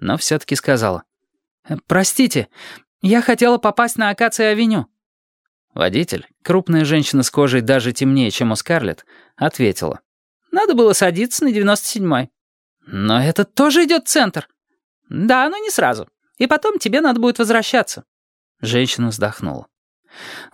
но все-таки сказала. «Э, «Простите, я хотела попасть на Акация-авеню». Водитель, крупная женщина с кожей даже темнее, чем у Скарлетт, ответила. «Надо было садиться на 97-й». «Но это тоже идет в центр». «Да, но не сразу. И потом тебе надо будет возвращаться». Женщина вздохнула.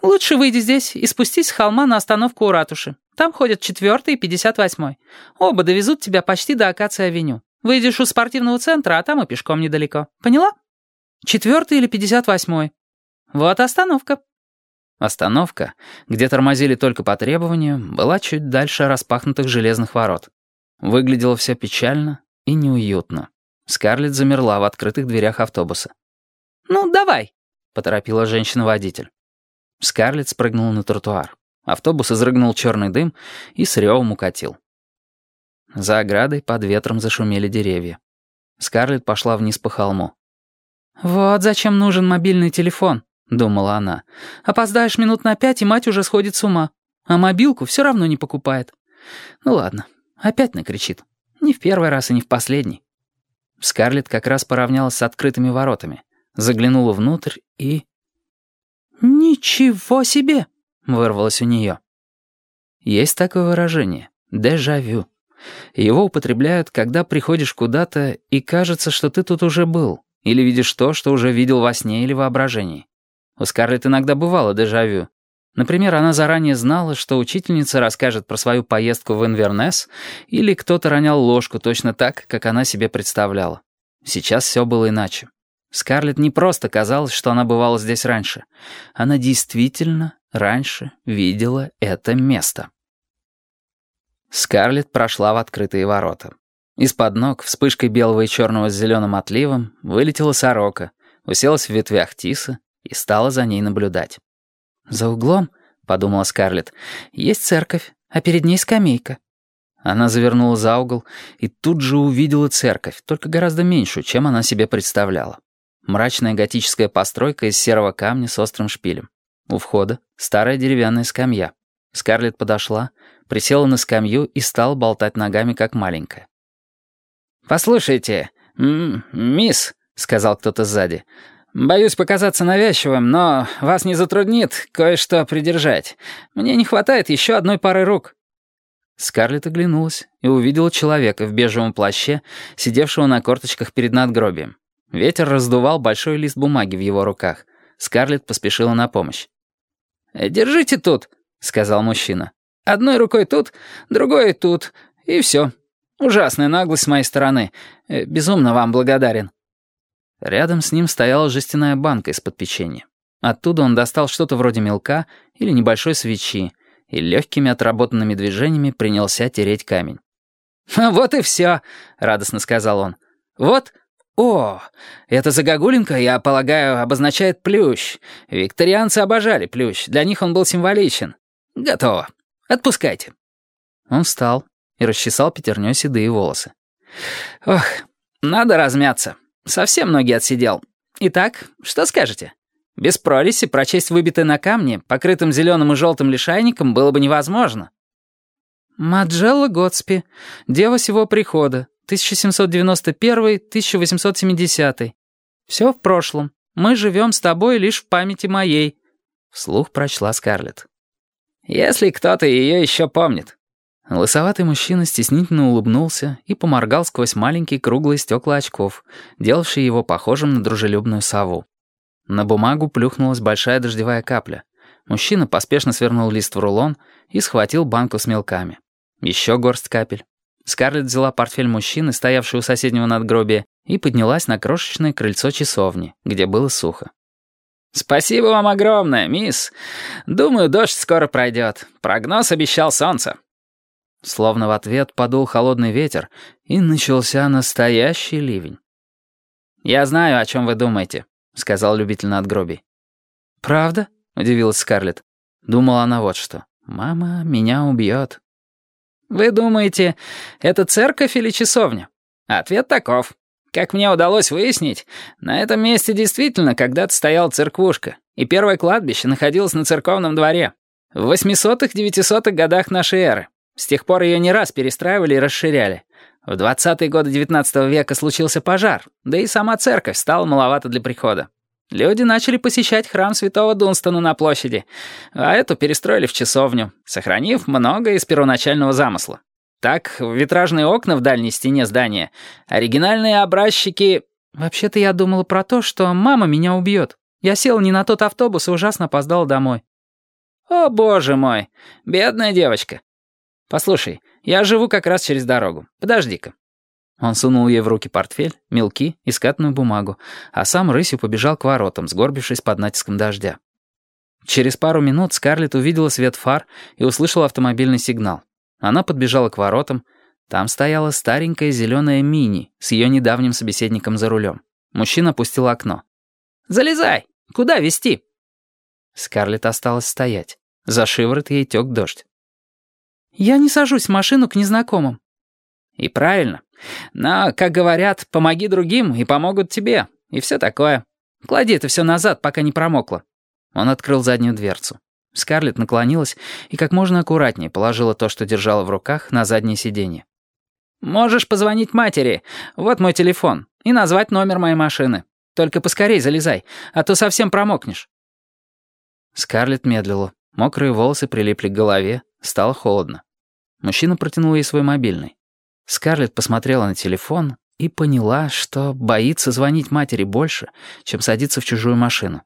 «Лучше выйди здесь и спустись с холма на остановку у ратуши. Там ходят четвертый и пятьдесят восьмой. Оба довезут тебя почти до Акации-авеню. Выйдешь у спортивного центра, а там и пешком недалеко. Поняла? Четвертый или пятьдесят восьмой. Вот остановка». Остановка, где тормозили только по требованию, была чуть дальше распахнутых железных ворот. Выглядело все печально и неуютно. Скарлетт замерла в открытых дверях автобуса. «Ну, давай», — поторопила женщина-водитель. Скарлетт спрыгнула на тротуар. Автобус изрыгнул черный дым и с ревом укатил. За оградой под ветром зашумели деревья. Скарлетт пошла вниз по холму. «Вот зачем нужен мобильный телефон», — думала она. «Опоздаешь минут на пять, и мать уже сходит с ума. А мобилку все равно не покупает. Ну ладно, опять накричит. Не в первый раз и не в последний». Скарлетт как раз поравнялась с открытыми воротами, заглянула внутрь и... «Ничего себе!» — вырвалось у нее. Есть такое выражение — дежавю. Его употребляют, когда приходишь куда-то и кажется, что ты тут уже был, или видишь то, что уже видел во сне или воображении. У Скарлетт иногда бывало дежавю. Например, она заранее знала, что учительница расскажет про свою поездку в Инвернес, или кто-то ронял ложку точно так, как она себе представляла. Сейчас все было иначе. Скарлетт не просто казалось, что она бывала здесь раньше. Она действительно раньше видела это место. Скарлетт прошла в открытые ворота. Из-под ног, вспышкой белого и черного с зеленым отливом, вылетела сорока, уселась в ветвях тиса и стала за ней наблюдать. «За углом», — подумала Скарлетт, — «есть церковь, а перед ней скамейка». Она завернула за угол и тут же увидела церковь, только гораздо меньшую, чем она себе представляла. Мрачная готическая постройка из серого камня с острым шпилем. У входа старая деревянная скамья. Скарлетт подошла, присела на скамью и стала болтать ногами, как маленькая. «Послушайте, мисс», — сказал кто-то сзади, «боюсь показаться навязчивым, но вас не затруднит кое-что придержать. Мне не хватает еще одной пары рук». Скарлетт оглянулась и увидела человека в бежевом плаще, сидевшего на корточках перед надгробием. Ветер раздувал большой лист бумаги в его руках. Скарлетт поспешила на помощь. «Э, «Держите тут», — сказал мужчина. «Одной рукой тут, другой тут, и все. Ужасная наглость с моей стороны. Э, безумно вам благодарен». Рядом с ним стояла жестяная банка из-под печенья. Оттуда он достал что-то вроде мелка или небольшой свечи и легкими отработанными движениями принялся тереть камень. «Вот и все», — радостно сказал он. «Вот «О, эта загогулинка, я полагаю, обозначает плющ. Викторианцы обожали плющ, для них он был символичен. Готово. Отпускайте». Он встал и расчесал пятерней седые волосы. «Ох, надо размяться. Совсем ноги отсидел. Итак, что скажете? Без прорези прочесть выбитое на камне, покрытым зеленым и желтым лишайником, было бы невозможно». «Маджелла Готспи, дева сего прихода, 1791-1870. Все в прошлом. Мы живем с тобой лишь в памяти моей», — вслух прочла Скарлетт. «Если кто-то ее еще помнит». Лысоватый мужчина стеснительно улыбнулся и поморгал сквозь маленькие круглые стекла очков, делавшие его похожим на дружелюбную сову. На бумагу плюхнулась большая дождевая капля. Мужчина поспешно свернул лист в рулон и схватил банку с мелками. Еще горсть капель. Скарлетт взяла портфель мужчины, стоявший у соседнего надгробия, и поднялась на крошечное крыльцо часовни, где было сухо. «Спасибо вам огромное, мисс. Думаю, дождь скоро пройдет. Прогноз обещал солнце». Словно в ответ подул холодный ветер, и начался настоящий ливень. «Я знаю, о чем вы думаете», — сказал любитель надгробий. «Правда?» — удивилась Скарлетт. Думала она вот что. «Мама меня убьет». Вы думаете, это церковь или часовня? Ответ таков. Как мне удалось выяснить, на этом месте действительно когда-то стояла церквушка, и первое кладбище находилось на церковном дворе. В 800-900-х годах нашей эры. С тех пор ее не раз перестраивали и расширяли. В двадцатые годы XIX века случился пожар, да и сама церковь стала маловато для прихода. Люди начали посещать храм святого Дунстона на площади, а эту перестроили в часовню, сохранив многое из первоначального замысла. Так, витражные окна в дальней стене здания, оригинальные образчики... Вообще-то я думала про то, что мама меня убьет. Я села не на тот автобус и ужасно опоздала домой. О, боже мой, бедная девочка. Послушай, я живу как раз через дорогу. Подожди-ка. Он сунул ей в руки портфель, мелки и скатную бумагу, а сам рысью побежал к воротам, сгорбившись под натиском дождя. Через пару минут Скарлетт увидела свет фар и услышала автомобильный сигнал. Она подбежала к воротам. Там стояла старенькая зеленая мини с ее недавним собеседником за рулем. Мужчина опустил окно. «Залезай! Куда везти?» Скарлетт осталась стоять. За шиворот ей тек дождь. «Я не сажусь в машину к незнакомым». «И правильно. Но, как говорят, помоги другим и помогут тебе. И все такое. Клади это все назад, пока не промокло». Он открыл заднюю дверцу. Скарлетт наклонилась и как можно аккуратнее положила то, что держала в руках, на заднее сиденье. «Можешь позвонить матери. Вот мой телефон. И назвать номер моей машины. Только поскорей залезай, а то совсем промокнешь». Скарлетт медлила. Мокрые волосы прилипли к голове. Стало холодно. Мужчина протянул ей свой мобильный. Скарлетт посмотрела на телефон и поняла, что боится звонить матери больше, чем садиться в чужую машину.